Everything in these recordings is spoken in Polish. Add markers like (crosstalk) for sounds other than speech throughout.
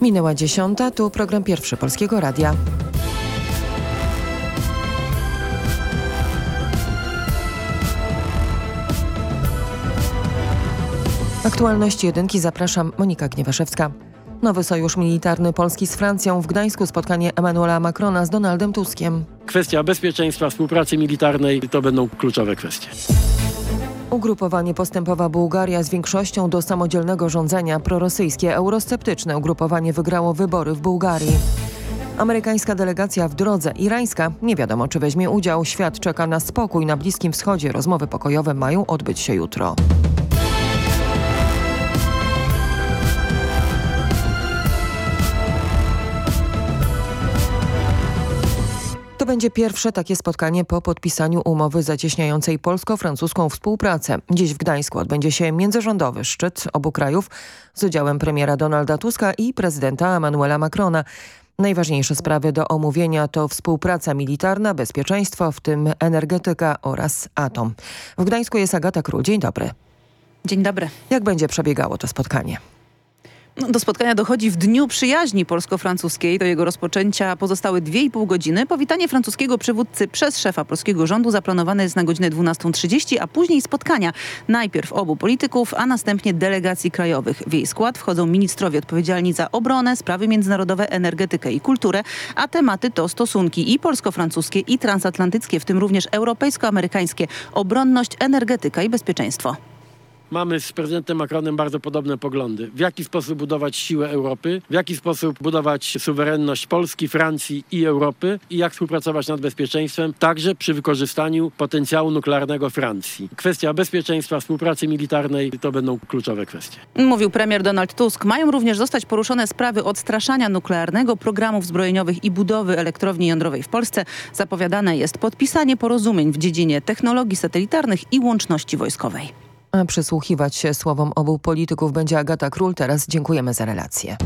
Minęła dziesiąta, tu program pierwszy Polskiego Radia. Aktualności jedynki zapraszam Monika Gniewaszewska. Nowy sojusz militarny Polski z Francją w Gdańsku spotkanie Emmanuela Macrona z Donaldem Tuskiem. Kwestia bezpieczeństwa, współpracy militarnej to będą kluczowe kwestie. Ugrupowanie postępowa Bułgaria z większością do samodzielnego rządzenia prorosyjskie eurosceptyczne ugrupowanie wygrało wybory w Bułgarii. Amerykańska delegacja w drodze irańska nie wiadomo czy weźmie udział. Świat czeka na spokój na Bliskim Wschodzie. Rozmowy pokojowe mają odbyć się jutro. Będzie pierwsze takie spotkanie po podpisaniu umowy zacieśniającej polsko-francuską współpracę. Dziś w Gdańsku odbędzie się międzyrządowy szczyt obu krajów z udziałem premiera Donalda Tuska i prezydenta Emmanuela Macrona. Najważniejsze sprawy do omówienia to współpraca militarna, bezpieczeństwo, w tym energetyka oraz atom. W Gdańsku jest Agata Król. Dzień dobry. Dzień dobry. Jak będzie przebiegało to spotkanie? Do spotkania dochodzi w Dniu Przyjaźni Polsko-Francuskiej. Do jego rozpoczęcia pozostały 2,5 godziny. Powitanie francuskiego przywódcy przez szefa polskiego rządu zaplanowane jest na godzinę 12.30, a później spotkania. Najpierw obu polityków, a następnie delegacji krajowych. W jej skład wchodzą ministrowie odpowiedzialni za obronę, sprawy międzynarodowe, energetykę i kulturę, a tematy to stosunki i polsko-francuskie i transatlantyckie, w tym również europejsko-amerykańskie, obronność, energetyka i bezpieczeństwo. Mamy z prezydentem Macronem bardzo podobne poglądy. W jaki sposób budować siłę Europy, w jaki sposób budować suwerenność Polski, Francji i Europy i jak współpracować nad bezpieczeństwem, także przy wykorzystaniu potencjału nuklearnego Francji. Kwestia bezpieczeństwa, współpracy militarnej to będą kluczowe kwestie. Mówił premier Donald Tusk. Mają również zostać poruszone sprawy odstraszania nuklearnego, programów zbrojeniowych i budowy elektrowni jądrowej w Polsce. Zapowiadane jest podpisanie porozumień w dziedzinie technologii satelitarnych i łączności wojskowej. A przysłuchiwać się słowom obu polityków będzie Agata Król. Teraz dziękujemy za relację.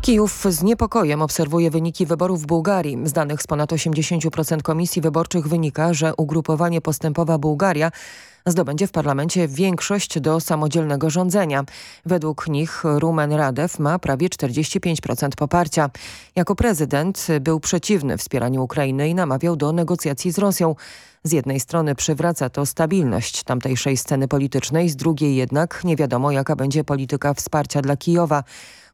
Kijów z niepokojem obserwuje wyniki wyborów w Bułgarii. Z danych z ponad 80% komisji wyborczych wynika, że ugrupowanie postępowa Bułgaria zdobędzie w parlamencie większość do samodzielnego rządzenia. Według nich Rumen Radew ma prawie 45% poparcia. Jako prezydent był przeciwny wspieraniu Ukrainy i namawiał do negocjacji z Rosją. Z jednej strony przywraca to stabilność tamtejszej sceny politycznej, z drugiej jednak nie wiadomo jaka będzie polityka wsparcia dla Kijowa.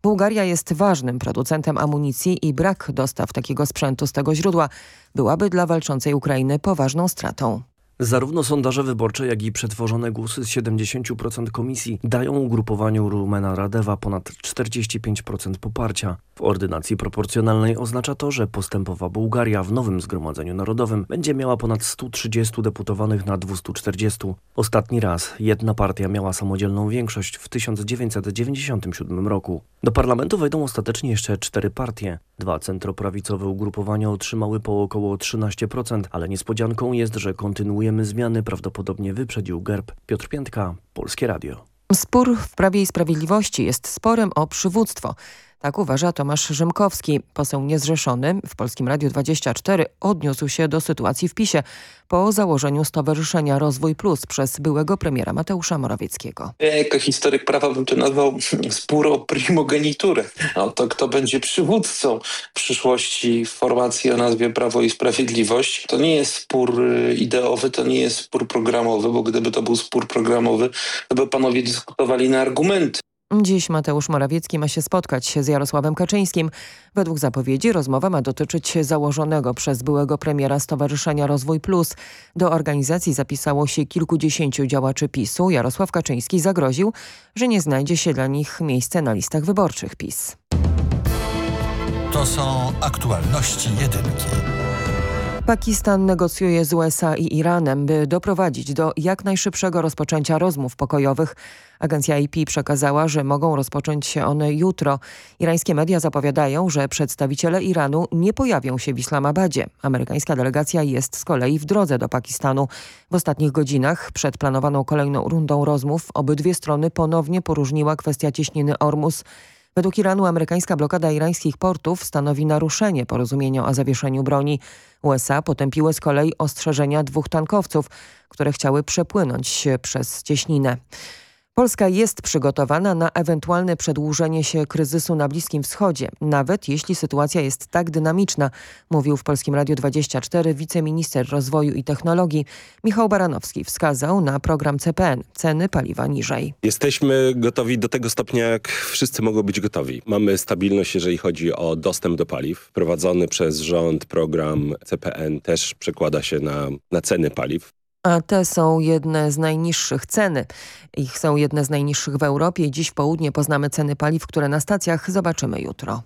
Bułgaria jest ważnym producentem amunicji i brak dostaw takiego sprzętu z tego źródła byłaby dla walczącej Ukrainy poważną stratą. Zarówno sondaże wyborcze, jak i przetworzone głosy z 70% komisji dają ugrupowaniu Rumena Radewa ponad 45% poparcia. W ordynacji proporcjonalnej oznacza to, że postępowa Bułgaria w nowym Zgromadzeniu Narodowym będzie miała ponad 130 deputowanych na 240. Ostatni raz jedna partia miała samodzielną większość w 1997 roku. Do parlamentu wejdą ostatecznie jeszcze cztery partie. Dwa centroprawicowe ugrupowania otrzymały po około 13%, ale niespodzianką jest, że zmiany, prawdopodobnie wyprzedził GERB. Piotr Piętka, Polskie Radio. Spór w Prawie i Sprawiedliwości jest sporem o przywództwo. Tak uważa Tomasz Rzymkowski. Poseł niezrzeszony w Polskim Radiu 24 odniósł się do sytuacji w PiSie po założeniu Stowarzyszenia Rozwój Plus przez byłego premiera Mateusza Morawieckiego. Ja jako historyk prawa bym to nazwał spór o primogeniturę. O to, kto będzie przywódcą w przyszłości formacji o nazwie Prawo i Sprawiedliwość. To nie jest spór y, ideowy, to nie jest spór programowy, bo gdyby to był spór programowy, to by panowie dyskutowali na argumenty. Dziś Mateusz Morawiecki ma się spotkać z Jarosławem Kaczyńskim. Według zapowiedzi rozmowa ma dotyczyć założonego przez byłego premiera Stowarzyszenia Rozwój Plus. Do organizacji zapisało się kilkudziesięciu działaczy PiSu. Jarosław Kaczyński zagroził, że nie znajdzie się dla nich miejsce na listach wyborczych PiS. To są aktualności jedynki. Pakistan negocjuje z USA i Iranem, by doprowadzić do jak najszybszego rozpoczęcia rozmów pokojowych. Agencja IP przekazała, że mogą rozpocząć się one jutro. Irańskie media zapowiadają, że przedstawiciele Iranu nie pojawią się w Islamabadzie. Amerykańska delegacja jest z kolei w drodze do Pakistanu. W ostatnich godzinach przed planowaną kolejną rundą rozmów obydwie strony ponownie poróżniła kwestia cieśniny Ormus. Według Iranu amerykańska blokada irańskich portów stanowi naruszenie porozumienia o zawieszeniu broni. USA potępiły z kolei ostrzeżenia dwóch tankowców, które chciały przepłynąć przez cieśninę. Polska jest przygotowana na ewentualne przedłużenie się kryzysu na Bliskim Wschodzie, nawet jeśli sytuacja jest tak dynamiczna, mówił w Polskim Radiu 24 wiceminister rozwoju i technologii Michał Baranowski. Wskazał na program CPN, ceny paliwa niżej. Jesteśmy gotowi do tego stopnia, jak wszyscy mogą być gotowi. Mamy stabilność, jeżeli chodzi o dostęp do paliw. Prowadzony przez rząd program CPN też przekłada się na, na ceny paliw. A te są jedne z najniższych ceny. Ich są jedne z najniższych w Europie. Dziś w południe poznamy ceny paliw, które na stacjach zobaczymy jutro.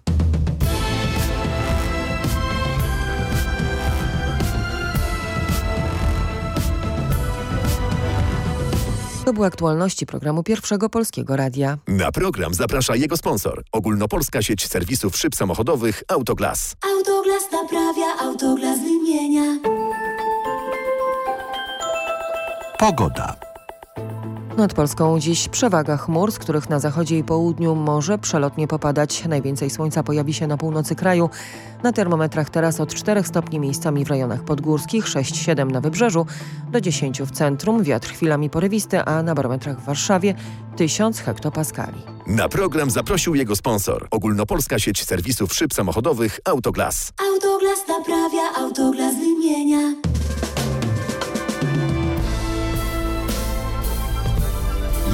To były aktualności programu Pierwszego Polskiego Radia. Na program zaprasza jego sponsor. Ogólnopolska sieć serwisów szyb samochodowych Autoglas. Autoglas naprawia, Autoglas wymienia. Pogoda. Nad Polską dziś przewaga chmur, z których na zachodzie i południu może przelotnie popadać. Najwięcej słońca pojawi się na północy kraju. Na termometrach teraz od 4 stopni miejscami w rejonach podgórskich, 6-7 na wybrzeżu, do 10 w centrum, wiatr chwilami porywisty, a na barometrach w Warszawie 1000 hektopaskali. Na program zaprosił jego sponsor. Ogólnopolska sieć serwisów szyb samochodowych Autoglas. Autoglas naprawia, Autoglas wymienia.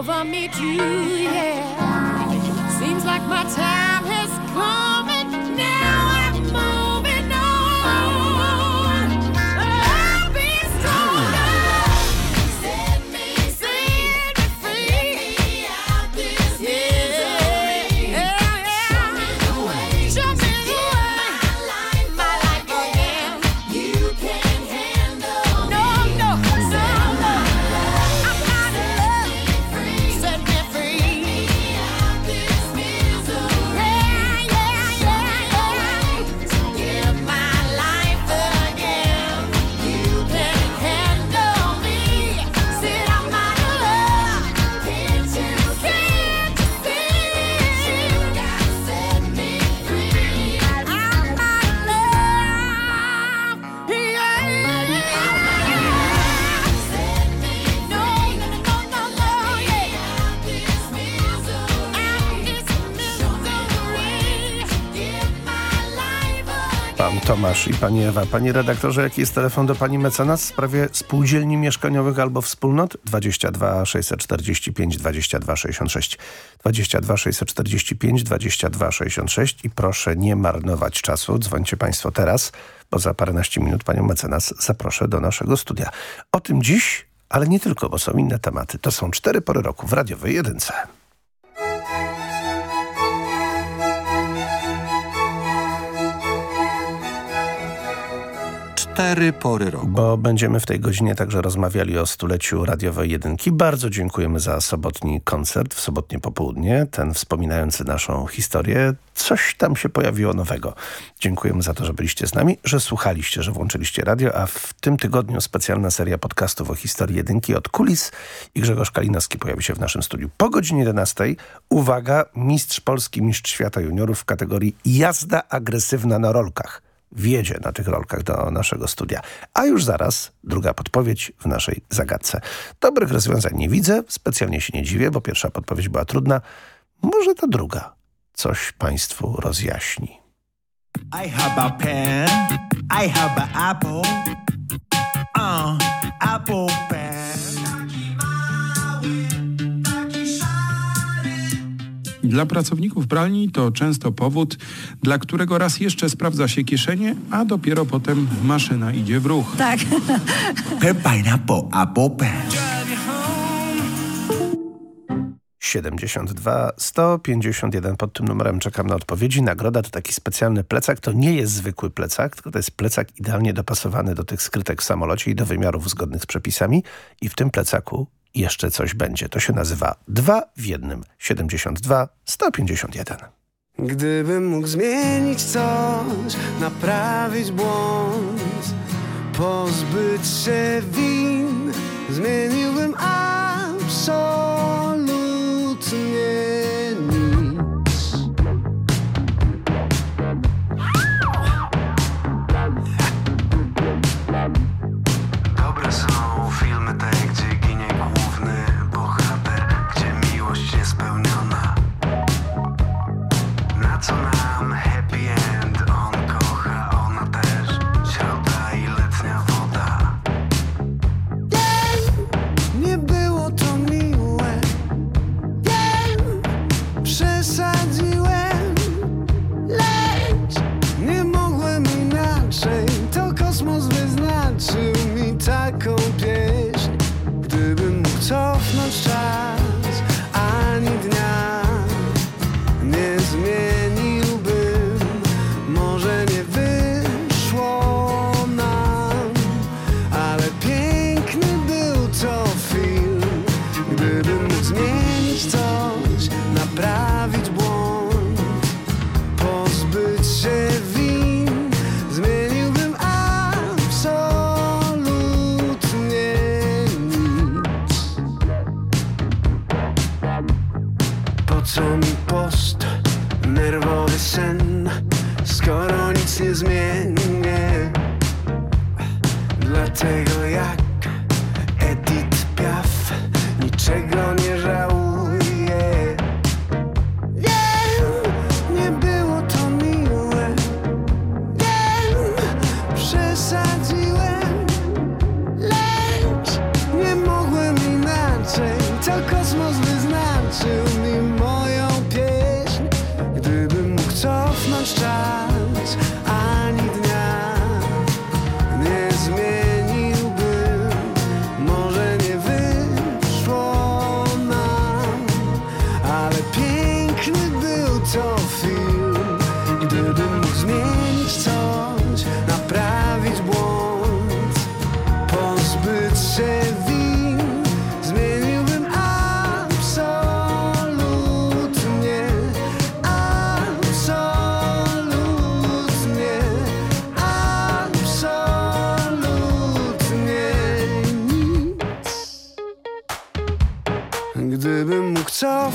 over me too, yeah. Seems like my time Tomasz i pani Ewa. Panie redaktorze, jaki jest telefon do pani mecenas w sprawie spółdzielni mieszkaniowych albo wspólnot? 22 645 22 66 22 645 22 66 i proszę nie marnować czasu. Dzwońcie państwo teraz, bo za paręnaście minut panią mecenas zaproszę do naszego studia. O tym dziś, ale nie tylko, bo są inne tematy. To są cztery pory roku w radiowej jedynce. Cztery pory roku. Bo będziemy w tej godzinie także rozmawiali o stuleciu radiowej jedynki. Bardzo dziękujemy za sobotni koncert w sobotnie popołudnie, ten wspominający naszą historię. Coś tam się pojawiło nowego. Dziękujemy za to, że byliście z nami, że słuchaliście, że włączyliście radio, a w tym tygodniu specjalna seria podcastów o historii jedynki od kulis i Grzegorz Kalinowski pojawi się w naszym studiu. Po godzinie 11, uwaga, mistrz Polski, mistrz świata juniorów w kategorii jazda agresywna na rolkach wjedzie na tych rolkach do naszego studia. A już zaraz druga podpowiedź w naszej zagadce. Dobrych rozwiązań nie widzę, specjalnie się nie dziwię, bo pierwsza podpowiedź była trudna. Może ta druga coś Państwu rozjaśni. I have a pen, I have an apple, uh, apple pen. Dla pracowników pralni to często powód, dla którego raz jeszcze sprawdza się kieszenie, a dopiero potem maszyna idzie w ruch. Tak. Pineapple, apple pen. 72 151 pod tym numerem czekam na odpowiedzi. Nagroda to taki specjalny plecak. To nie jest zwykły plecak, tylko to jest plecak idealnie dopasowany do tych skrytek w samolocie i do wymiarów zgodnych z przepisami. I w tym plecaku jeszcze coś będzie. To się nazywa 2 w jednym. 72 151. Gdybym mógł zmienić coś, naprawić błąd, pozbyć się win, zmieniłbym absolutnie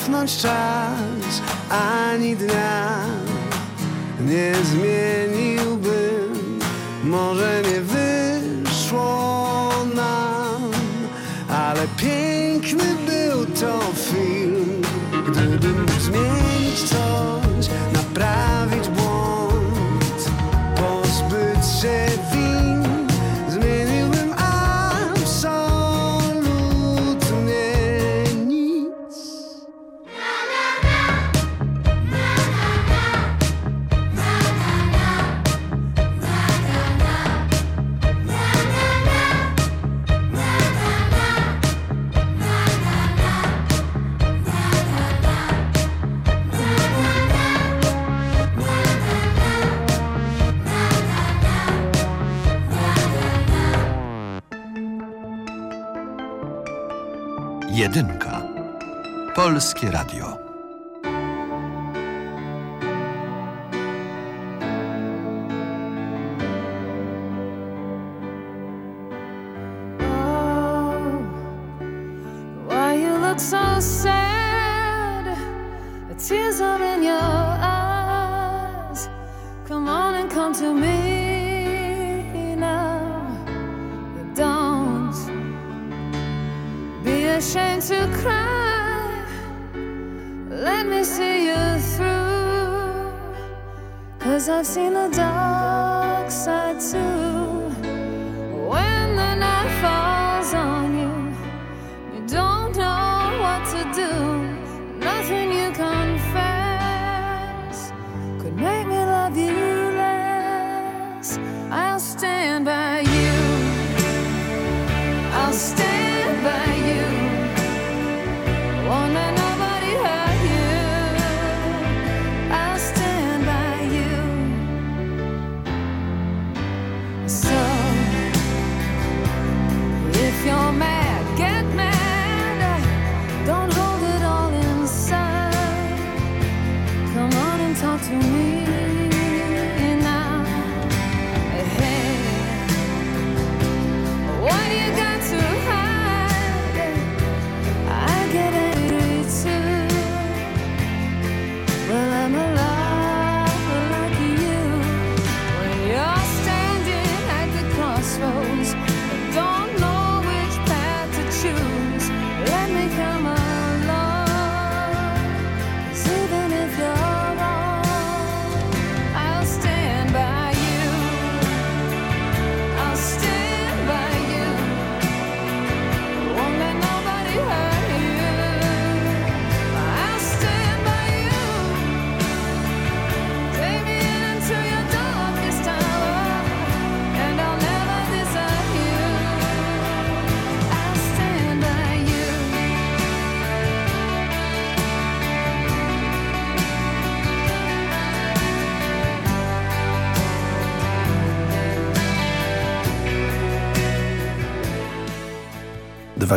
cofnąć czas, ani dnia nie zmieniłbym. Może nie wyszło nam, ale piękny był to film. Gdybym mógł zmienić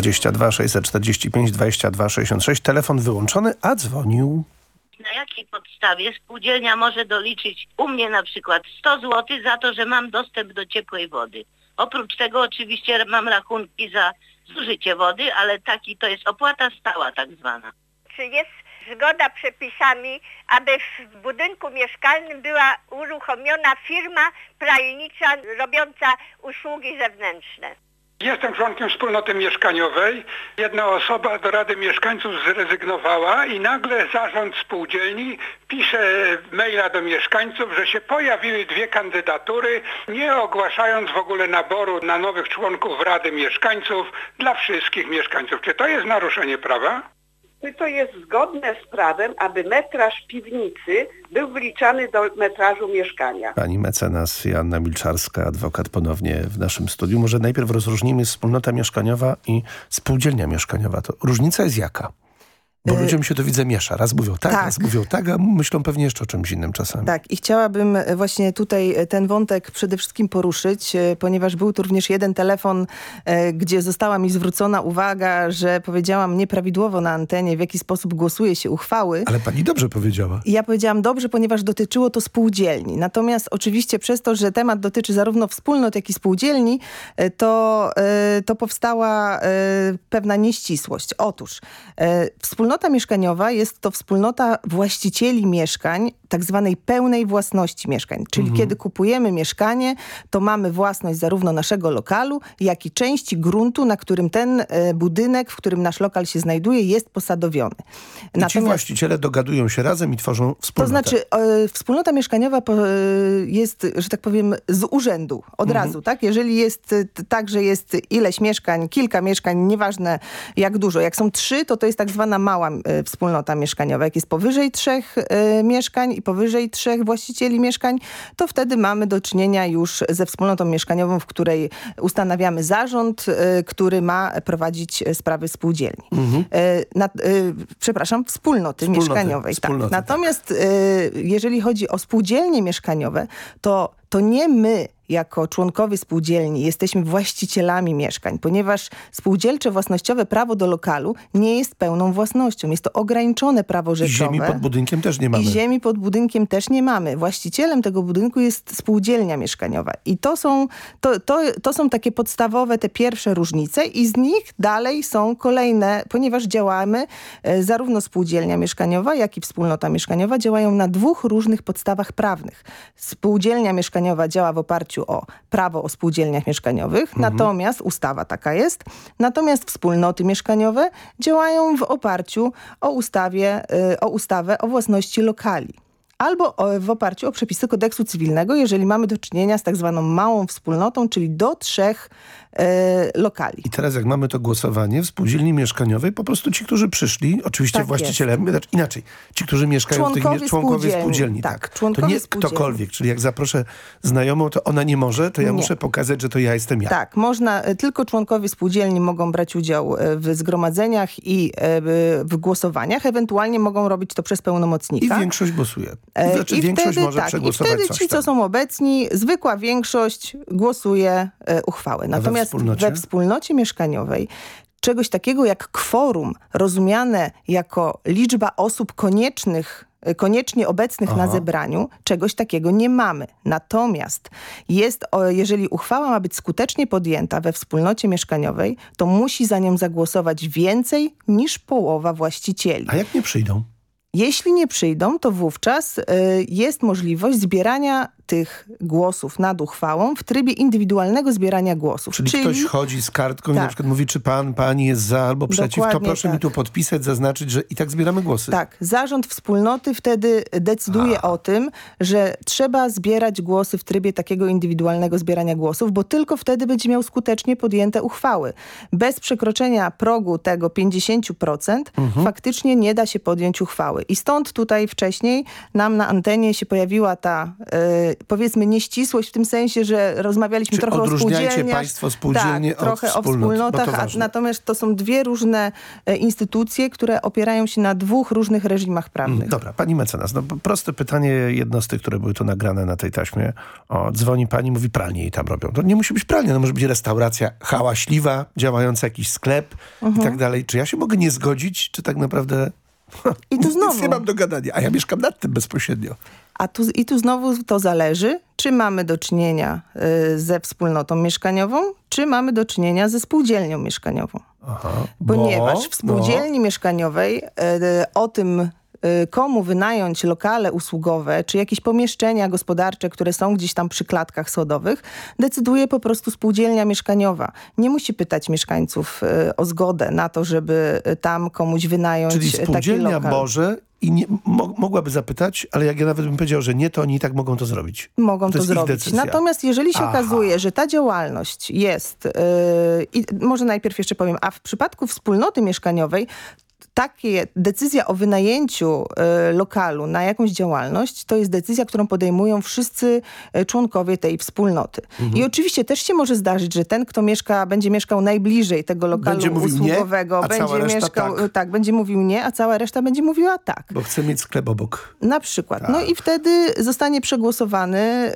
22 645 22 66. Telefon wyłączony, a dzwonił na jakiej podstawie spółdzielnia może doliczyć u mnie na przykład 100 zł za to, że mam dostęp do ciepłej wody. Oprócz tego oczywiście mam rachunki za zużycie wody, ale taki to jest opłata stała tak zwana. Czy jest zgoda przepisami, aby w budynku mieszkalnym była uruchomiona firma pralnicza robiąca usługi zewnętrzne? Jestem członkiem wspólnoty mieszkaniowej. Jedna osoba do Rady Mieszkańców zrezygnowała i nagle zarząd spółdzielni pisze maila do mieszkańców, że się pojawiły dwie kandydatury, nie ogłaszając w ogóle naboru na nowych członków Rady Mieszkańców dla wszystkich mieszkańców. Czy to jest naruszenie prawa? Czy to jest zgodne z prawem, aby metraż piwnicy był wliczany do metrażu mieszkania? Pani mecenas Joanna Milczarska, adwokat ponownie w naszym studiu. Może najpierw rozróżnimy wspólnota mieszkaniowa i spółdzielnia mieszkaniowa. To różnica jest jaka? Bo ludziom się to widzę miesza. Raz mówią tak, tak. raz mówią tak, a myślą pewnie jeszcze o czymś innym czasami. Tak i chciałabym e, właśnie tutaj e, ten wątek przede wszystkim poruszyć, e, ponieważ był tu również jeden telefon, gdzie została mi zwrócona uwaga, że powiedziałam nieprawidłowo na antenie, w jaki sposób głosuje się uchwały. Ale pani dobrze powiedziała. I ja powiedziałam dobrze, ponieważ dotyczyło to spółdzielni. Natomiast oczywiście przez to, że temat dotyczy zarówno wspólnot, jak i spółdzielni, to, to powstała pewna nieścisłość. Otóż e, wspólnota mieszkaniowa jest to wspólnota właścicieli mieszkań, tak zwanej pełnej własności mieszkań. Czyli Mhm. kiedy kupujemy mieszkanie, to mamy własność zarówno naszego lokalu, jak i części gruntu, na którym ten e, budynek, w którym nasz lokal się znajduje, jest posadowiony. I ci właściciele dogadują się razem i tworzą To wspólnotę. znaczy e, wspólnota mieszkaniowa e, jest, że tak powiem, z urzędu od Mhm. razu, tak? Jeżeli jest e, tak, że jest ileś mieszkań, kilka mieszkań, nieważne jak dużo. Jak są trzy, to to jest tak zwana mała e, wspólnota mieszkaniowa. Jak jest powyżej trzech e, mieszkań i powyżej trzech właścicieli mieszkań, to wtedy mamy do czynienia już ze wspólnotą mieszkaniową, w której ustanawiamy zarząd, e, który ma prowadzić e, sprawy spółdzielni. Mhm. E, na, przepraszam, wspólnoty, Wspólnoty, mieszkaniowej. wspólnoty, tak. Natomiast jeżeli chodzi o spółdzielnie mieszkaniowe, to, to nie my jako członkowie spółdzielni jesteśmy właścicielami mieszkań, ponieważ spółdzielcze własnościowe prawo do lokalu nie jest pełną własnością. Jest to ograniczone prawo I rzeczowe. ziemi pod budynkiem też nie mamy. I ziemi pod budynkiem też nie mamy. Właścicielem tego budynku jest spółdzielnia mieszkaniowa. I to są, to, to, to są takie podstawowe, te pierwsze różnice i z nich dalej są kolejne, ponieważ działamy, e, zarówno spółdzielnia mieszkaniowa, jak i wspólnota mieszkaniowa działają na dwóch różnych podstawach prawnych. Spółdzielnia mieszkaniowa działa w oparciu o prawo o spółdzielniach mieszkaniowych, natomiast ustawa taka jest, natomiast wspólnoty mieszkaniowe działają w oparciu o, ustawie, y, o ustawę o własności lokali. Albo w oparciu o przepisy kodeksu cywilnego, jeżeli mamy do czynienia z tak zwaną małą wspólnotą, czyli do trzech y, lokali. I teraz jak mamy to głosowanie w spółdzielni mieszkaniowej, po prostu ci, którzy przyszli, oczywiście Tak właścicielem, znaczy inaczej, ci, którzy mieszkają w tych Członkowie członkowie spółdzielni, spółdzielni. tak, To członkowie nie spółdzielni. ktokolwiek, czyli jak zaproszę znajomą, to ona nie może, to ja Nie. muszę pokazać, że to ja jestem ja. Tak, można, e, tylko członkowie spółdzielni mogą brać udział e, w zgromadzeniach i e, w głosowaniach, ewentualnie mogą robić to przez I pełnomocnika. większość głosuje. E, Znaczy I większość wtedy, może tak, I przegłosować wtedy coś ci, tam. co są obecni, zwykła większość głosuje e, uchwały. Natomiast wspólnocie? we wspólnocie mieszkaniowej czegoś takiego jak kworum, rozumiane jako liczba osób koniecznych e, koniecznie obecnych na Aha. zebraniu, czegoś takiego nie mamy. Natomiast jest, jeżeli uchwała ma być skutecznie podjęta we wspólnocie mieszkaniowej, to musi za nią zagłosować więcej niż połowa właścicieli. A jak nie przyjdą? Jeśli nie przyjdą, to wówczas y, jest możliwość zbierania tych głosów nad uchwałą w trybie indywidualnego zbierania głosów. Czyli, ktoś chodzi z kartką i Tak. na przykład mówi, czy pan, pani jest za albo przeciw, to Dokładnie proszę mi tak. tu podpisać, zaznaczyć, że i tak zbieramy głosy. Tak, zarząd wspólnoty wtedy decyduje o tym, że trzeba zbierać głosy w trybie takiego indywidualnego zbierania głosów, bo tylko wtedy będzie miał skutecznie podjęte uchwały. Bez przekroczenia progu tego 50% Mhm. faktycznie nie da się podjąć uchwały. I stąd tutaj wcześniej nam na antenie się pojawiła ta e, powiedzmy nieścisłość w tym sensie, że rozmawialiśmy Czy trochę o spółdzielniach. państwo spółdzielnie tak, trochę o wspólnot. No to wspólnotach, ważne. natomiast to są dwie różne e, instytucje, które opierają się na dwóch różnych reżimach prawnych. Mm, Dobra, pani mecenas, no, proste pytanie, jedno z tych, które były tu nagrane na tej taśmie. O, dzwoni pani, mówi pralnie i tam robią. To nie musi być pralnia, no może być restauracja hałaśliwa, działający jakiś sklep i Mhm. tak dalej. Czy ja się mogę nie zgodzić, czy tak naprawdę I tu znowu. nic nie mam do gadania, a ja mieszkam nad tym bezpośrednio. A tu, I tu znowu to zależy, czy mamy do czynienia y, ze wspólnotą mieszkaniową, czy mamy do czynienia ze spółdzielnią mieszkaniową. Aha, Ponieważ bo- w spółdzielni mieszkaniowej y, o tym, y, komu wynająć lokale usługowe, czy jakieś pomieszczenia gospodarcze, które są gdzieś tam przy klatkach schodowych, decyduje po prostu spółdzielnia mieszkaniowa. Nie musi pytać mieszkańców y, o zgodę na to, żeby y, tam komuś wynająć Czyli y, taki spółdzielnia lokal. może i nie, mo, mogłaby zapytać, ale jak ja nawet bym powiedział, że nie, to oni i tak mogą to zrobić. mogą to, ich zrobić. Natomiast jeżeli się Aha. okazuje, że ta działalność jest, yy, i może najpierw jeszcze powiem, a w przypadku wspólnoty mieszkaniowej takie decyzja o wynajęciu y, lokalu na jakąś działalność, to jest decyzja, którą podejmują wszyscy y, członkowie tej wspólnoty. Mhm. I oczywiście też się może zdarzyć, że ten, kto mieszka, będzie mieszkał najbliżej tego lokalu Będzie mówił nie, usługowego, cała będzie reszta mieszkał, tak. tak, będzie mówił nie, a cała reszta będzie mówiła tak. Bo chcę mieć sklep obok. Na przykład. Tak. No i wtedy zostanie przegłosowany,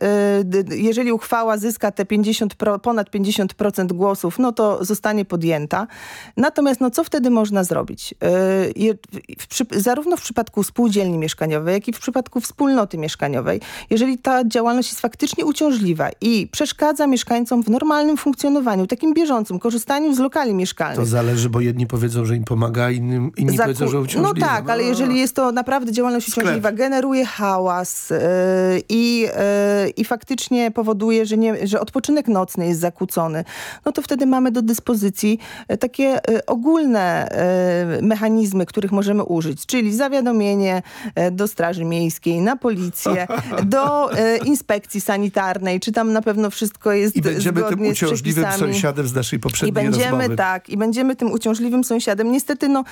y, jeżeli uchwała zyska te 50 pro, ponad 50% głosów, no to zostanie podjęta. Natomiast no co wtedy można zrobić? Y, w, przy, zarówno w przypadku spółdzielni mieszkaniowej, jak i w przypadku wspólnoty mieszkaniowej, jeżeli ta działalność jest faktycznie uciążliwa i przeszkadza mieszkańcom w normalnym funkcjonowaniu, takim bieżącym, korzystaniu z lokali mieszkalnych. To zależy, bo jedni powiedzą, że im pomaga, innym, inni Zaku- powiedzą, że uciążliwe. No tak, ale jeżeli jest to naprawdę działalność Sklep. uciążliwa, generuje hałas yy, i, yy, i faktycznie powoduje, że, nie, że odpoczynek nocny jest zakłócony, no to wtedy mamy do dyspozycji yy, takie yy, ogólne yy, mechanizmy, których możemy użyć, czyli zawiadomienie yy, do Straży Miejskiej, na policję, do yy, inspekcji sanitarnej, czy tam na pewno wszystko jest I będziemy tym uciążliwym sąsiadem z naszej I poprzedniej będziemy rozmowy. tak, i będziemy tym uciążliwym sąsiadem. Niestety, no,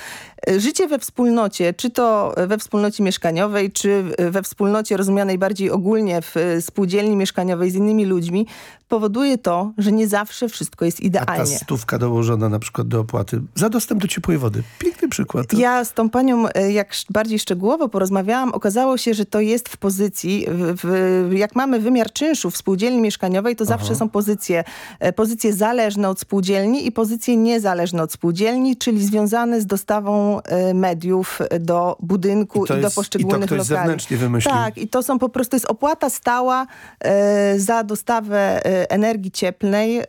e, życie we wspólnocie, czy to we wspólnocie mieszkaniowej, czy we wspólnocie rozumianej bardziej ogólnie w e, spółdzielni mieszkaniowej z innymi ludźmi, powoduje to, że nie zawsze wszystko jest A ta idealnie. stówka dołożona na przykład do opłaty za dostęp do ciepłej wody. Piękny przykład. Ja z tą panią, e, jak bardziej szczegółowo porozmawiałam, okazało się, że to jest w pozycji, w, w, jak mamy wymiar czynszu w spółdzielni mieszkaniowej, to zawsze są pozycje, e, pozycje zależne od spółdzielni i pozycje niezależne od spółdzielni, czyli związane z dostawą e, mediów do budynku I i, do jest- i to poszczególnych ktoś lokali. zewnętrznie wymyślił. Tak, i to są po prostu, jest opłata stała e, za dostawę e, energii cieplnej, e,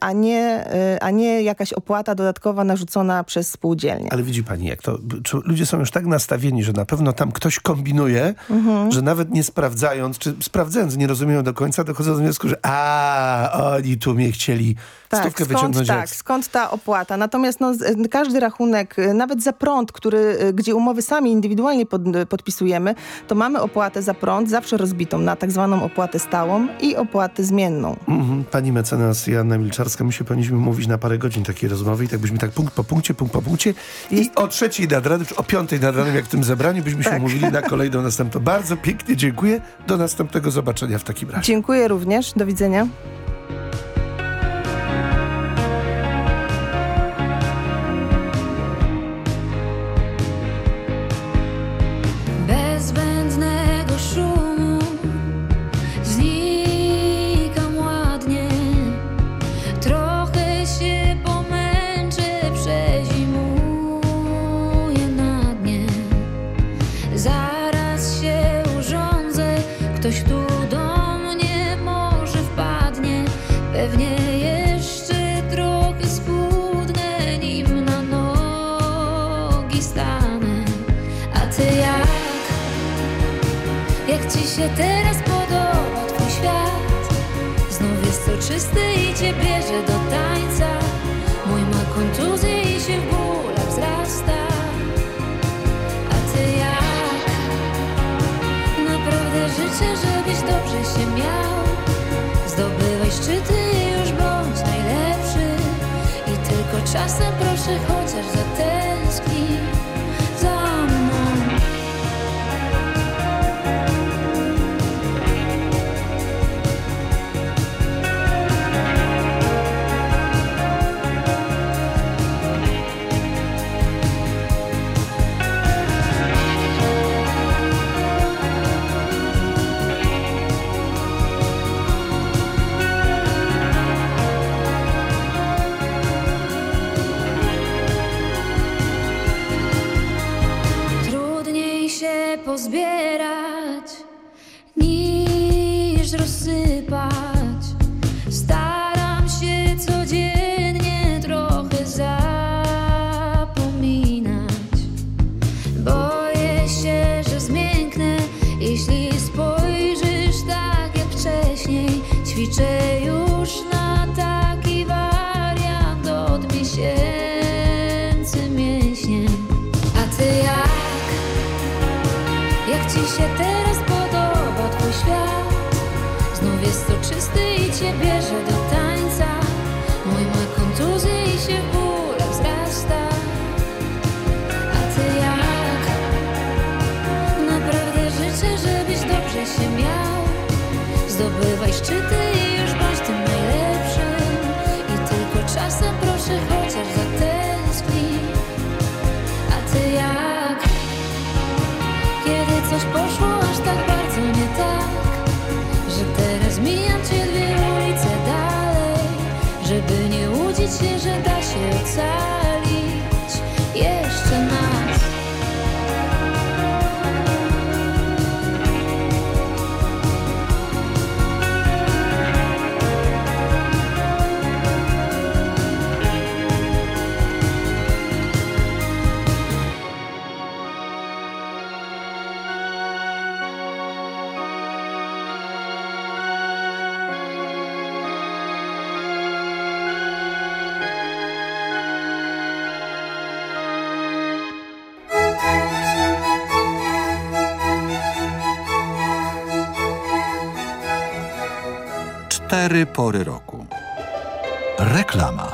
a, nie, e, a nie jakaś opłata dodatkowa narzucona przez spółdzielnię. Ale widzi pani, jak to ludzie są już tak nastawieni, że na pewno tam ktoś kombinuje, Mhm. że nawet nie sprawdzając, czy sprawdzając, nie rozumieją do końca, dochodzą do wniosku, że a oni tu mnie chcieli stówkę skąd, tak, skąd ta opłata? Natomiast no, z- każdy rachunek, y, nawet za prąd, który, y, gdzie umowy sami indywidualnie pod, podpisujemy, to mamy opłatę za prąd zawsze rozbitą na tak zwaną opłatę stałą i opłatę zmienną. Mhm. Pani mecenas Joanna Milczarska, my się powinniśmy mówić na parę godzin takiej rozmowy i tak byśmy tak punkt po punkcie, punkt po punkcie i o trzeciej nad ranem, czy o piątej nad ranem, jak w tym zebraniu, byśmy się Tak. mówili na (laughs) kolejną następną. Bardzo pięknie dziękuję. Do następnego zobaczenia w takim razie. Dziękuję również. Do widzenia. Się teraz podoba twój świat? Znów jest soczysty i cię bierze do tańca. Mój ma kontuzję i się w bólach wzrasta. A ty jak? Naprawdę życzę, żebyś dobrze się miał. Zdobywaj szczyty i już bądź najlepszy. I tylko czasem proszę chociaż zatęsknij cię bierze do tańca. Mój ma kontuzję i się w wzrasta. A ty jak? Naprawdę życzę, żebyś dobrze się miał. Zdobywaj szczyty i się, że da Cztery pory roku. Reklama.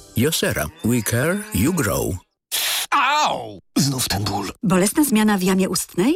Josera. We care, you grow. Au! Znów ten ból. Bolesna zmiana w jamie ustnej?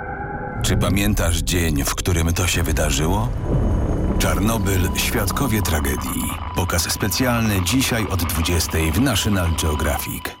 Czy pamiętasz dzień, w którym to się wydarzyło? Czarnobyl Świadkowie Tragedii. Pokaz specjalny dzisiaj od 20 w National Geographic.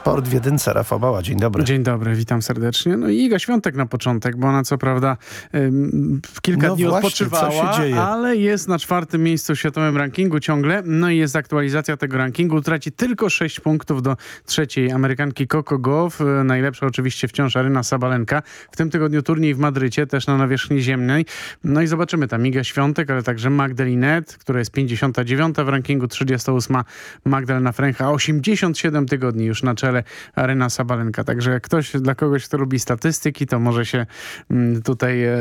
Sport w jedynce, Rafał Bała, dzień dobry. Dzień dobry, witam serdecznie. No i Iga Świątek na początek, bo ona co prawda ym, w kilka No dni właśnie, odpoczywała, się dzieje? ale jest na czwartym miejscu w światowym rankingu ciągle. No i jest aktualizacja tego rankingu. Traci tylko 6 punktów do trzeciej Amerykanki Coco Gauff. Najlepsza oczywiście wciąż Aryna Sabalenka. W tym tygodniu turniej w Madrycie, też na nawierzchni ziemnej. No i zobaczymy tam Iga Świątek, ale także Magdalinet, która jest 59 w rankingu, 38 Magdalena Fręcha, 87 tygodni już na czele Aryna Sabalenka. Także jak ktoś, dla kogoś, kto lubi statystyki, to może się mm, tutaj e,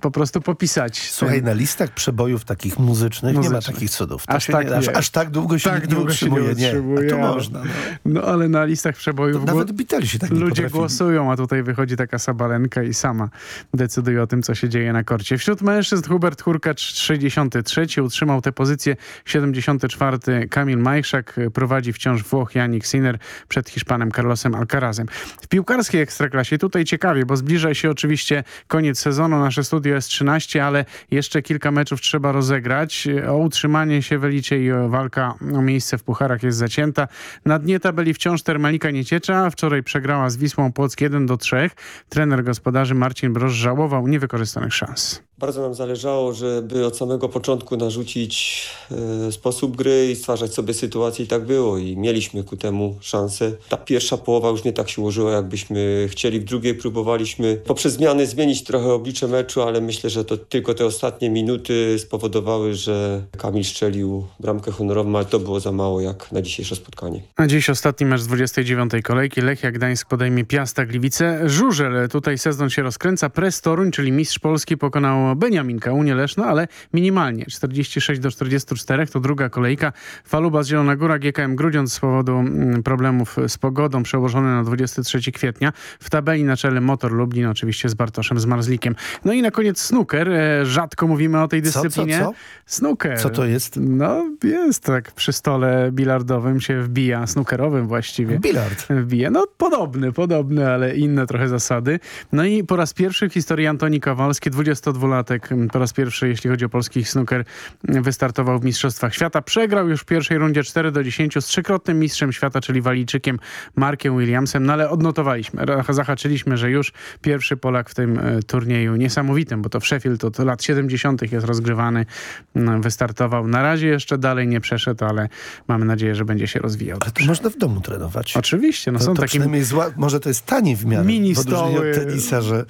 po prostu popisać. Słuchaj, na listach przebojów takich muzycznych, nie ma takich cudów. Aż tak nie, aż, nie. aż tak długo się tak nie, długo utrzymuje. się nie utrzymuje. a tu można. No. No ale na listach przebojów To nawet Beatlesi tak nie ludzie głosują, a tutaj wychodzi taka Sabalenka i sama decyduje o tym, co się dzieje na korcie. Wśród mężczyzn Hubert Hurkacz 63, utrzymał tę pozycję 74. Kamil Majszak prowadzi wciąż Włoch Janik Sinner przed Hiszpanem Carlosem Alcarazem. W piłkarskiej ekstraklasie tutaj ciekawie, bo zbliża się oczywiście koniec sezonu, nasze studio jest 13, ale jeszcze kilka meczów trzeba rozegrać. O utrzymanie się w elicie i walka o miejsce w pucharach jest zacięta. Na dnie tabeli wciąż Termalika Nieciecza. Wczoraj przegrała z Wisłą Płock 1 do 3. Trener gospodarzy Marcin Broż żałował niewykorzystanych szans. Bardzo nam zależało, żeby od samego początku narzucić e, sposób gry i stwarzać sobie sytuację i tak było i mieliśmy ku temu szansę. Ta pierwsza połowa już nie tak się ułożyła, jakbyśmy chcieli. W drugiej próbowaliśmy poprzez zmiany zmienić trochę oblicze meczu, ale myślę, że to tylko te ostatnie minuty spowodowały, że Kamil strzelił bramkę honorową, ale to było za mało jak na dzisiejsze spotkanie. A dziś ostatni mecz 29. kolejki. Lechia Gdańsk podejmie Piasta Gliwice. Żużel, tutaj sezon się rozkręca. Pres Toruń, czyli mistrz Polski pokonał Beniaminka, Unię Leszno, ale minimalnie. 46 do 44 to druga kolejka. Faluba z Zielona Góra, GKM Grudziądz z powodu mm, problemów z pogodą przełożone na 23 kwietnia. W tabeli na czele Motor Lublin, oczywiście z Bartoszem Zmarzlikiem. No i na koniec snooker. E, Rzadko mówimy o tej dyscyplinie. Co, co, co? Snooker. Co to jest? No jest tak przy stole bilardowym się wbija, snookerowym właściwie. Bilard. Wbija. No podobny, podobny, ale inne trochę zasady. No i po raz pierwszy w historii Antoni Kowalski, 22-latek, po raz pierwszy jeśli chodzi o polski snooker, wystartował w Mistrzostwach Świata. Przegrał już w pierwszej rundzie 4 do 10 z trzykrotnym mistrzem świata, czyli Walijczykiem Markiem Williamsem. No ale odnotowaliśmy, zahaczyliśmy, że już pierwszy Polak w tym e, turnieju niesamowitym, bo to w Sheffield od lat 70. jest rozgrywany, no, wystartował. Na razie jeszcze dalej nie przeszedł, ale mamy nadzieję, że będzie się rozwijał. Ale to można w domu trenować. Oczywiście. No to, są to takie zła... Może to jest tanie w miarę. Mini stoły. od tenisa, że...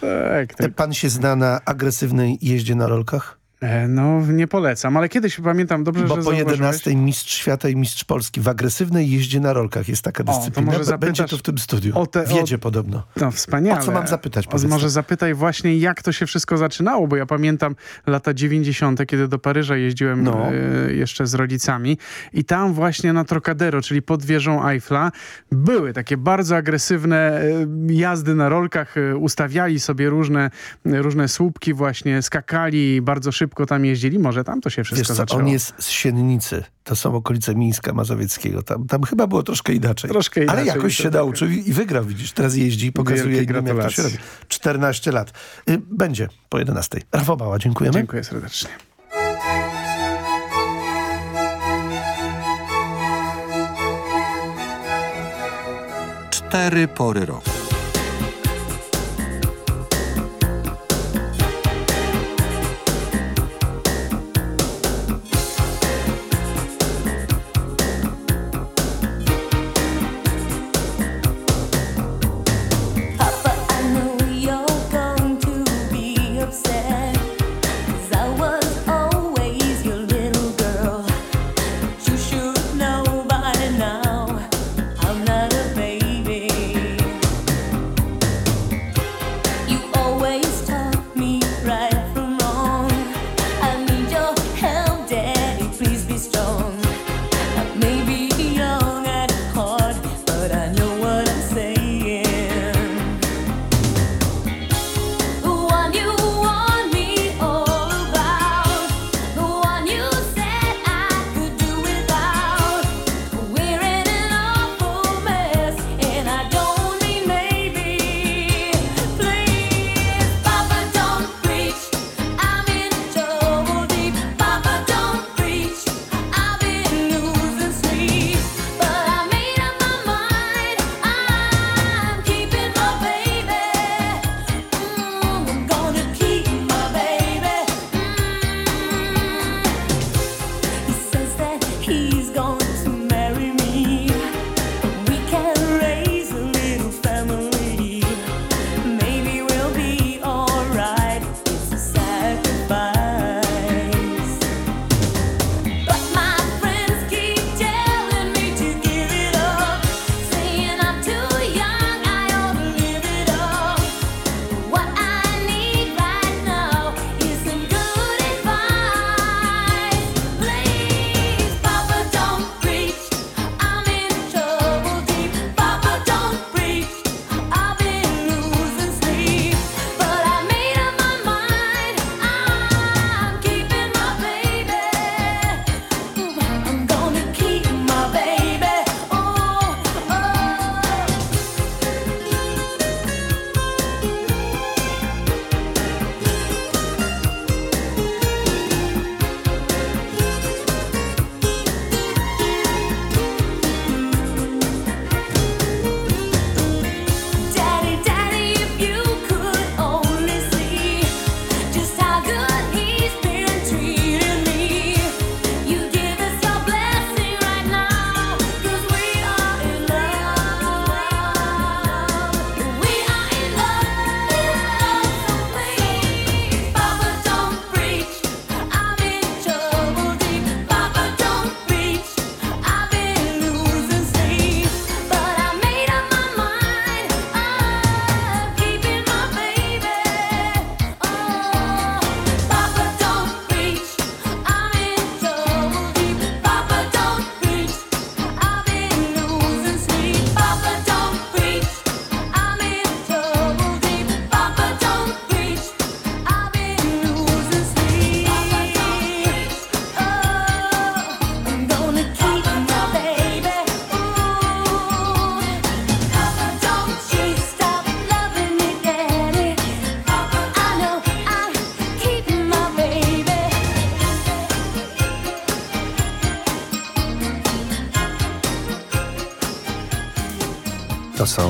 Tak, tak. Pan się zna na agresywnej jeździe na rolkach? E, No, nie polecam, ale kiedyś pamiętam dobrze, Bo że po zauważyłeś- 11 mistrz świata i mistrz Polski w agresywnej jeździe na rolkach jest taka to dyscyplina. może B- zapytasz Będzie to w tym studiu. o te- o- Wiedzie podobno. No wspaniale. O co mam zapytać? O, Może zapytaj właśnie, jak to się wszystko zaczynało, bo ja pamiętam lata 90., kiedy do Paryża jeździłem No. e, jeszcze z rodzicami i tam właśnie na Trocadero, czyli pod wieżą Eiffla, były takie bardzo agresywne e, jazdy na rolkach, ustawiali sobie różne, różne słupki właśnie, skakali, bardzo szybko tam jeździli. Może tam to się wszystko Wiesz co, zaczęło. on jest z Siennicy. To są okolice Mińska Mazowieckiego. Tam, tam chyba było troszkę inaczej. Troszkę Ale inaczej, jakoś to się tak. nauczył i wygrał, widzisz. Teraz jeździ i pokazuje innym, jak to się robi. 14 lat. Y, Będzie po 11. Rafał Bała, dziękujemy. Dziękuję serdecznie. Cztery pory roku.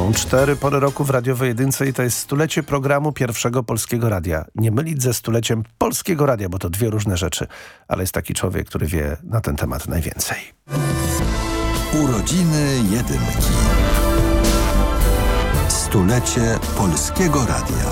Są cztery pory roku w radiowej jedynce i to jest stulecie programu pierwszego polskiego radia. Nie mylić ze stuleciem polskiego radia, bo to dwie różne rzeczy. Ale jest taki człowiek, który wie na ten temat najwięcej. Urodziny jedynki. Stulecie polskiego radia.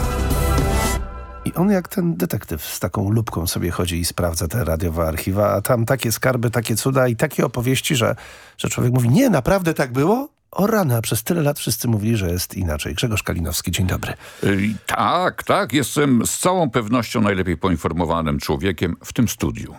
I on jak ten detektyw z taką lupką sobie chodzi i sprawdza te radiowe archiwa, a tam takie skarby, takie cuda i takie opowieści, że, że człowiek mówi, nie, naprawdę tak było? O rana, przez tyle lat wszyscy mówili, że jest inaczej. Grzegorz Kalinowski, dzień dobry. Y, Tak, tak. Jestem z całą pewnością najlepiej poinformowanym człowiekiem w tym studiu.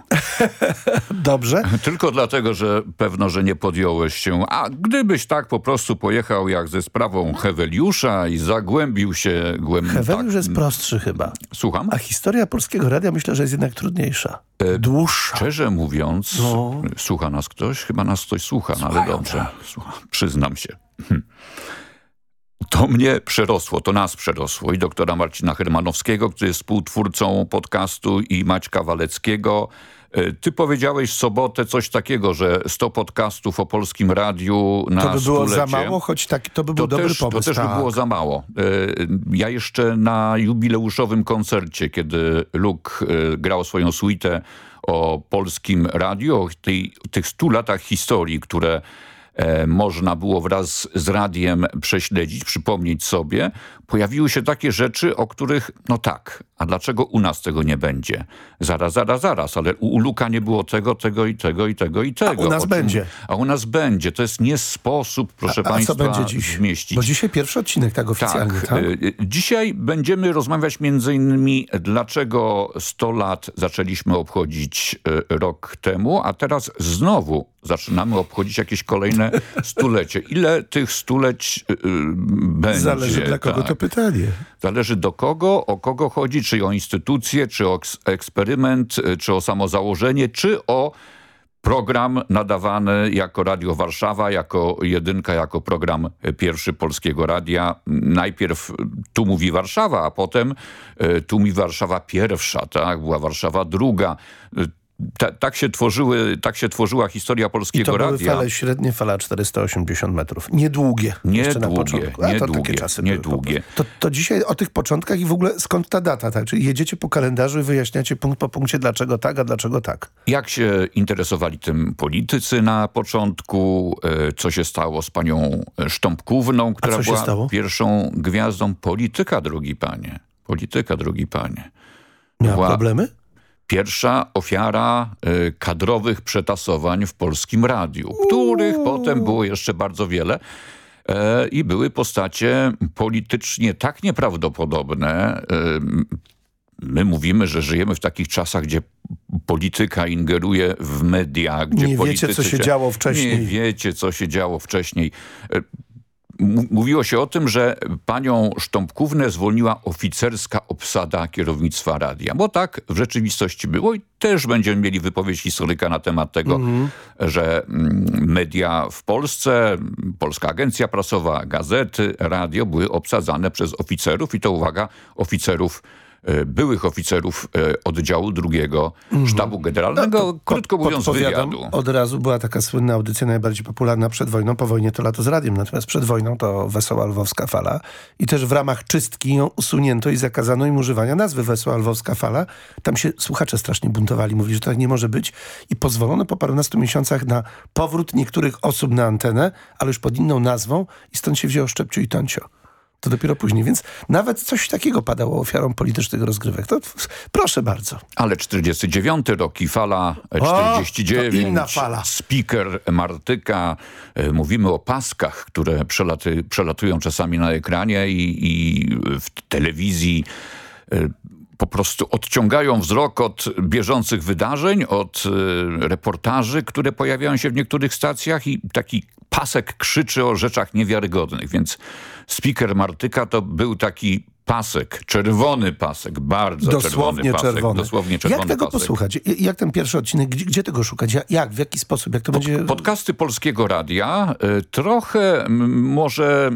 (laughs) Dobrze. Tylko dlatego, że pewno, że nie podjąłeś się. A gdybyś tak po prostu pojechał jak ze sprawą Heweliusza i zagłębił się głębiej. Heweliusz jest prostszy chyba. Słucham? A historia polskiego radia myślę, że jest jednak trudniejsza. Dłuższa. E, Szczerze mówiąc, No. słucha nas ktoś? Chyba nas ktoś słucha, no ale dobrze. Słucha. Przyznam się. Hm. To mnie przerosło, to nas przerosło i doktora Marcina Hermanowskiego, który jest współtwórcą podcastu i Maćka Waleckiego. E, Ty powiedziałeś w sobotę coś takiego, że 100 podcastów o polskim radiu na To by było za stulecie. mało, choć tak, to by był To dobry też, pomysł. To też tak. by było za mało. E, Ja jeszcze na jubileuszowym koncercie, kiedy Luke e, grał swoją suitę o polskim radiu, o tej, tych stu latach historii, które można było wraz z radiem prześledzić, przypomnieć sobie, pojawiły się takie rzeczy, o których, no tak, a dlaczego u nas tego nie będzie? Zaraz, zaraz, zaraz, ale u, u Luka nie było tego, tego i tego i tego i tego. u nas czym- będzie. A u nas będzie. To jest nie sposób, proszę a, a państwa, co będzie dziś? zmieścić. Bo dzisiaj pierwszy odcinek tak oficjalnie, tak? Tak. y, Dzisiaj będziemy rozmawiać między innymi, dlaczego 100 lat zaczęliśmy obchodzić y, rok temu, a teraz znowu zaczynamy obchodzić jakieś kolejne stulecie. Ile tych stuleć y, y, będzie? Zależy dla kogo tak. to pytanie. Zależy do kogo, o kogo chodzi, czy o instytucję, czy o eks- eksperyment, y, czy o samozałożenie, czy o program nadawany jako Radio Warszawa, jako jedynka, jako program pierwszy Polskiego Radia. Najpierw tu mówi Warszawa, a potem y, tu mówi Warszawa pierwsza, tak? Była Warszawa druga. Ta, tak, się tworzyły, tak się tworzyła historia I Polskiego to były Radia. fale średnie, fala 480 metrów. Niedługie. na Niedługie, początku. A to takie niedługie, czasy były niedługie. To, to dzisiaj o tych początkach i w ogóle skąd ta data, tak? Czyli jedziecie po kalendarzu i wyjaśniacie punkt po punkcie, dlaczego tak, a dlaczego tak. Jak się interesowali tym politycy na początku, e, co się stało z panią Sztąpkówną, która była stało? pierwszą gwiazdą polityka, drogi panie. Polityka, drogi panie. Miała Była problemy? Pierwsza ofiara e, kadrowych przetasowań w polskim radiu, których potem było jeszcze bardzo wiele. E, I były postacie politycznie tak nieprawdopodobne. E, My mówimy, że żyjemy w takich czasach, gdzie polityka ingeruje w media, gdzie Nie wiecie, co się działo wcześniej. Nie wiecie, co się działo wcześniej. Mówiło się o tym, że panią Sztąpkównę zwolniła oficerska obsada kierownictwa radia. Bo tak w rzeczywistości było i też będziemy mieli wypowiedź historyka na temat tego, Mhm. że mm, media w Polsce, Polska Agencja Prasowa, gazety, radio były obsadzane przez oficerów i to uwaga, oficerów byłych oficerów e, oddziału drugiego Sztabu Generalnego, krótko mówiąc Mhm. No wywiadu. Od razu była taka słynna audycja, najbardziej popularna przed wojną. Po wojnie to lato z radiem, natomiast przed wojną to Wesoła Lwowska Fala. I też w ramach czystki ją usunięto i zakazano im używania nazwy Wesoła Lwowska Fala. Tam się słuchacze strasznie buntowali, mówili, że tak nie może być. I pozwolono po parunastu miesiącach na powrót niektórych osób na antenę, ale już pod inną nazwą i stąd się wzięło Szczepcio i Toncio. To dopiero później, więc nawet coś takiego padało ofiarom politycznych rozgrywek. To proszę bardzo. Ale 49 rok i fala e, 49. to inna fala. Speaker Martyka. E, Mówimy o paskach, które przelaty, przelatują czasami na ekranie i, i w telewizji e, po prostu odciągają wzrok od bieżących wydarzeń, od e, reportaży, które pojawiają się w niektórych stacjach i taki pasek krzyczy o rzeczach niewiarygodnych. Więc speaker Martyka to był taki pasek, czerwony pasek, bardzo Dosłownie czerwony pasek. czerwony. Dosłownie czerwony Jak tego pasek. posłuchać? Jak ten pierwszy odcinek? Gdzie, gdzie tego szukać? Ja- Jak? W jaki sposób? Jak to będzie... Podcasty Polskiego Radia. y, Trochę może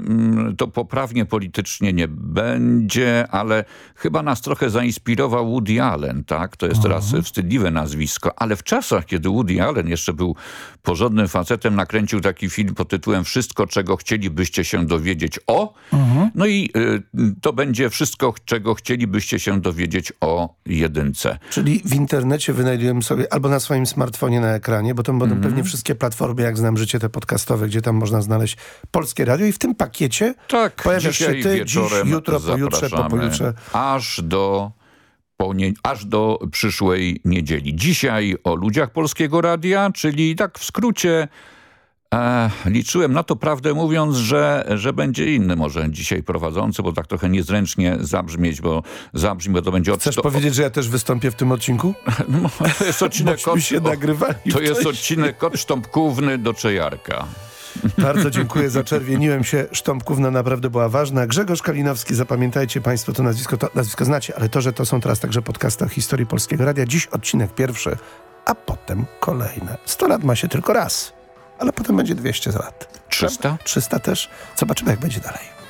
to poprawnie politycznie nie będzie, ale chyba nas trochę zainspirował Woody Allen, tak? To jest teraz wstydliwe nazwisko, ale w czasach, kiedy Woody Allen jeszcze był porządnym facetem, nakręcił taki film pod tytułem Wszystko, czego chcielibyście się dowiedzieć o. No i y, to będzie wszystko, czego chcielibyście się dowiedzieć o jedynce. Czyli w internecie wynajdujemy sobie albo na swoim smartfonie na ekranie, bo to będą Mhm. pewnie wszystkie platformy, jak znam życie, te podcastowe, gdzie tam można znaleźć Polskie Radio i w tym pakiecie Tak, pojawiasz się ty, dziś, jutro, pojutrze, zapraszamy popojutrze. Aż do, aż do przyszłej niedzieli. Dzisiaj o ludziach Polskiego Radia, czyli tak w skrócie e, liczyłem na to, prawdę mówiąc, że, że będzie inny może dzisiaj prowadzący, bo tak trochę niezręcznie zabrzmieć, bo zabrzmi, bo to będzie... Chcesz to, powiedzieć, że ja też wystąpię w tym odcinku? (laughs) No, to jest odcinek od, się nagrywali To jest wcześniej. odcinek od Sztąpkówny do Czejarka. Bardzo dziękuję, zaczerwieniłem się. Sztąpkówna naprawdę była ważna. Grzegorz Kalinowski, zapamiętajcie Państwo to nazwisko, to nazwisko znacie, ale to, że to są teraz także podcasty o historii Polskiego Radia. Dziś odcinek pierwszy, a potem kolejne. 100 lat ma się tylko raz, ale potem będzie 200 lat. 300? 300 też. Zobaczymy, jak będzie dalej.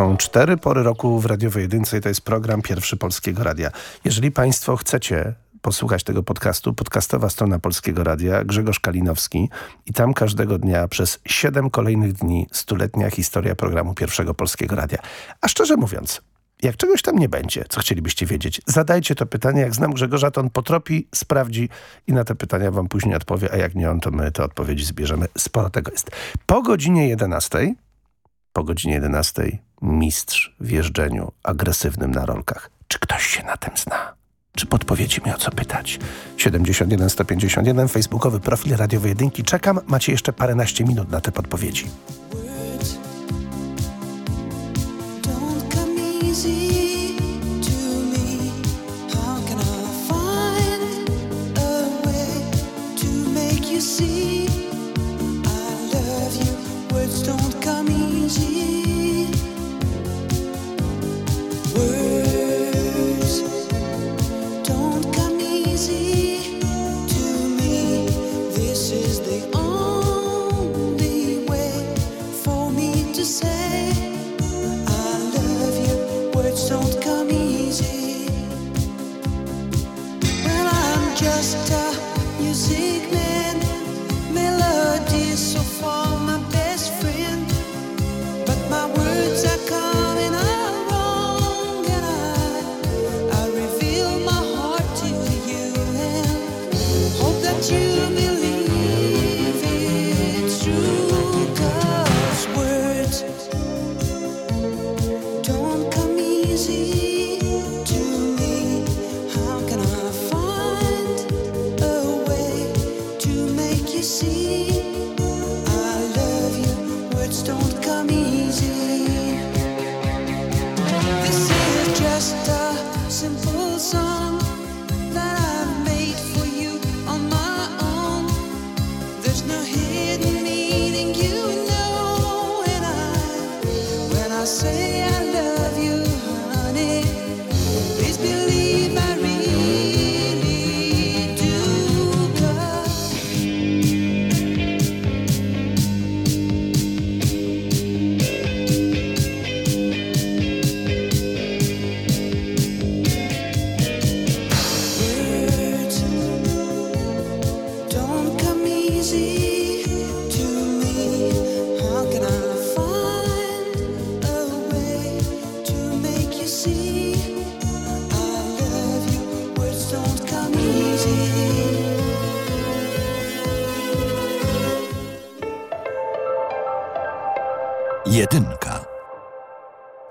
Są cztery pory roku w radiowej jedynce i to jest program Pierwszy Polskiego Radia. Jeżeli Państwo chcecie posłuchać tego podcastu, podcastowa strona Polskiego Radia, Grzegorz Kalinowski i tam każdego dnia przez siedem kolejnych dni stuletnia historia programu Pierwszego Polskiego Radia. A szczerze mówiąc, jak czegoś tam nie będzie, co chcielibyście wiedzieć, zadajcie to pytanie. Jak znam Grzegorza, to on potropi, sprawdzi i na te pytania wam później odpowie, a jak nie on, to my te odpowiedzi zbierzemy. Sporo tego jest. Po godzinie 11 po godzinie 11 mistrz w jeżdżeniu agresywnym na rolkach. Czy ktoś się na tym zna? Czy podpowiecie mi o co pytać? 71 151, facebookowy profil radiowej jedynki. Czekam, macie jeszcze paręnaście minut na te podpowiedzi. words are come see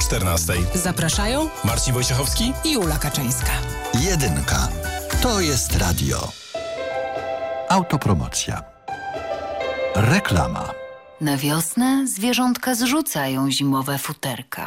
14. Zapraszają Marcin Wojciechowski i Ula Kaczyńska. Jedynka. To jest radio. Autopromocja. Reklama. Na wiosnę zwierzątka zrzucają zimowe futerka.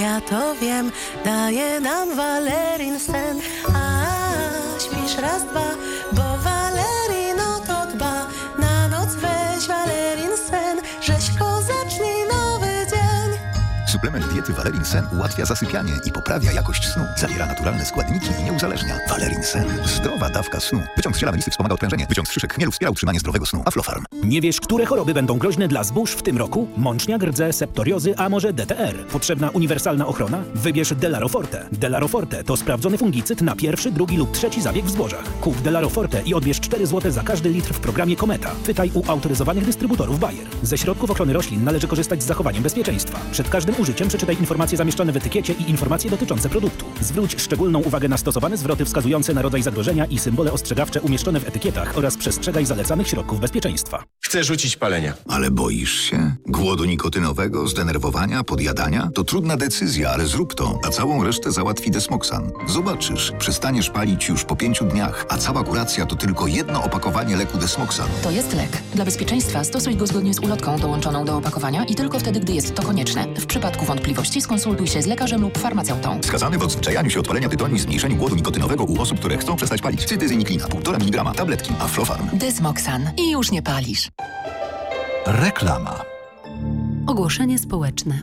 ja to wiem, daje nam Valerin sen. A śpisz raz, dwa, bo Valerin Suplement diety Valerin Sen ułatwia zasypianie i poprawia jakość snu. Zawiera naturalne składniki i nie uzależnia. Valerin Sen. Zdrowa dawka snu. Wyciąg z ziela melisy wspomaga odprężenie. Wyciąg z szyszek chmielu wspiera utrzymanie zdrowego snu. Aflofarm. Nie wiesz, które choroby będą groźne dla zbóż w tym roku? Mączniak, rdze, septoriozy, a może DTR? Potrzebna uniwersalna ochrona? Wybierz Delaroforte. Delaroforte to sprawdzony fungicyd na pierwszy, drugi lub trzeci zabieg w zbożach. Kup Delaroforte i odbierz 4 zł za każdy litr w programie Kometa. Pytaj u autoryzowanych dystrybutorów Bayer. Ze środków ochrony roślin należy korzystać z zachowaniem bezpieczeństwa. Przed każdym użyciem przeczytaj informacje zamieszczone w etykiecie i informacje dotyczące produktu. Zwróć szczególną uwagę na stosowane zwroty wskazujące na rodzaj zagrożenia i symbole ostrzegawcze umieszczone w etykietach oraz przestrzegaj zalecanych środków bezpieczeństwa. Chcę rzucić palenia. Ale boisz się? Głodu nikotynowego, zdenerwowania, podjadania? To trudna decyzja, ale zrób to, a całą resztę załatwi Desmoxan. Zobaczysz, przestaniesz palić już po pięciu dniach, a cała kuracja to tylko jedno opakowanie leku Desmoxan. To jest lek. Dla bezpieczeństwa stosuj go zgodnie z ulotką dołączoną do opakowania i tylko wtedy, gdy jest to konieczne. W przypadku wątpliwości skonsultuj się z lekarzem lub farmaceutą. Wskazany w odzwyczajaniu się od palenia tytoniu i zmniejszeniu głodu nikotynowego u osób, które chcą przestać palić. Cytyzyniklina, 1,5 mg, tabletki, Aflofarm. Dysmoxan. I już nie palisz. Reklama. Ogłoszenie społeczne.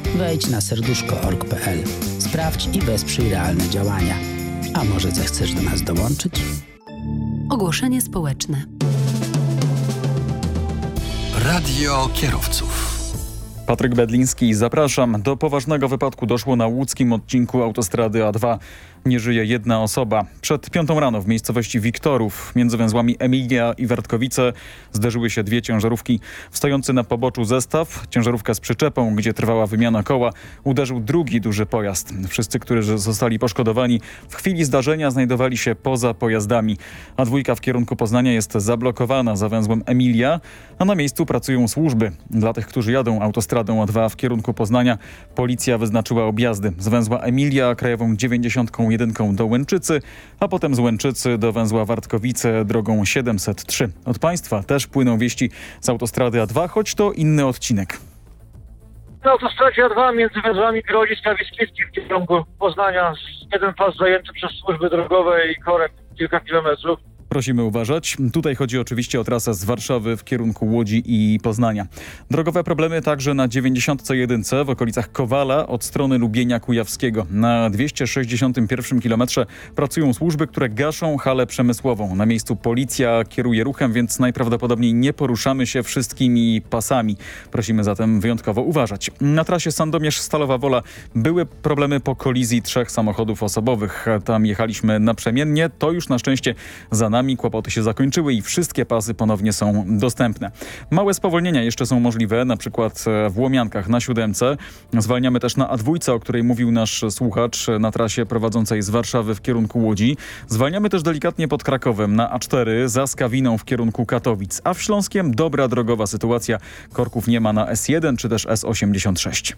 Wejdź na serduszko.org.pl. Sprawdź i wesprzyj realne działania. A może zechcesz do nas dołączyć? Ogłoszenie społeczne. Radio kierowców. Patryk Bedliński, zapraszam. Do poważnego wypadku doszło na łódzkim odcinku autostrady A2. Nie żyje jedna osoba. Przed piątą rano w miejscowości Wiktorów między węzłami Emilia i Wartkowice zderzyły się dwie ciężarówki. Stojący na poboczu zestaw, ciężarówka z przyczepą, gdzie trwała wymiana koła, uderzył drugi duży pojazd. Wszyscy, którzy zostali poszkodowani w chwili zdarzenia znajdowali się poza pojazdami. A dwójka w kierunku Poznania jest zablokowana za węzłem Emilia, a na miejscu pracują służby. Dla tych, którzy jadą autostradą A2 w kierunku Poznania, policja wyznaczyła objazdy z węzła Emilia krajową 91 do Łęczycy, a potem z Łęczycy do węzła Wartkowice drogą 703. Od państwa też płyną wieści z autostrady A2, choć to inny odcinek. Na autostradzie A2 między węzłami Grodzisk a w kierunku Poznania jeden pas zajęty przez służby drogowe i korek kilka kilometrów. Prosimy uważać. Tutaj chodzi oczywiście o trasę z Warszawy w kierunku Łodzi i Poznania. Drogowe problemy także na 91 w okolicach Kowala od strony Lubienia Kujawskiego. Na 261 km pracują służby, które gaszą halę przemysłową. Na miejscu policja kieruje ruchem, więc najprawdopodobniej nie poruszamy się wszystkimi pasami. Prosimy zatem wyjątkowo uważać. Na trasie Sandomierz-Stalowa Wola były problemy po kolizji trzech samochodów osobowych. Tam jechaliśmy naprzemiennie. To już na szczęście za nami kłopoty się zakończyły i wszystkie pasy ponownie są dostępne. Małe spowolnienia jeszcze są możliwe, na przykład w Łomiankach na siódemce. Zwalniamy też na A2, o której mówił nasz słuchacz na trasie prowadzącej z Warszawy w kierunku Łodzi. Zwalniamy też delikatnie pod Krakowem na A4 za Skawiną w kierunku Katowic. A w Śląskiem dobra drogowa sytuacja. Korków nie ma na S1 czy też S86.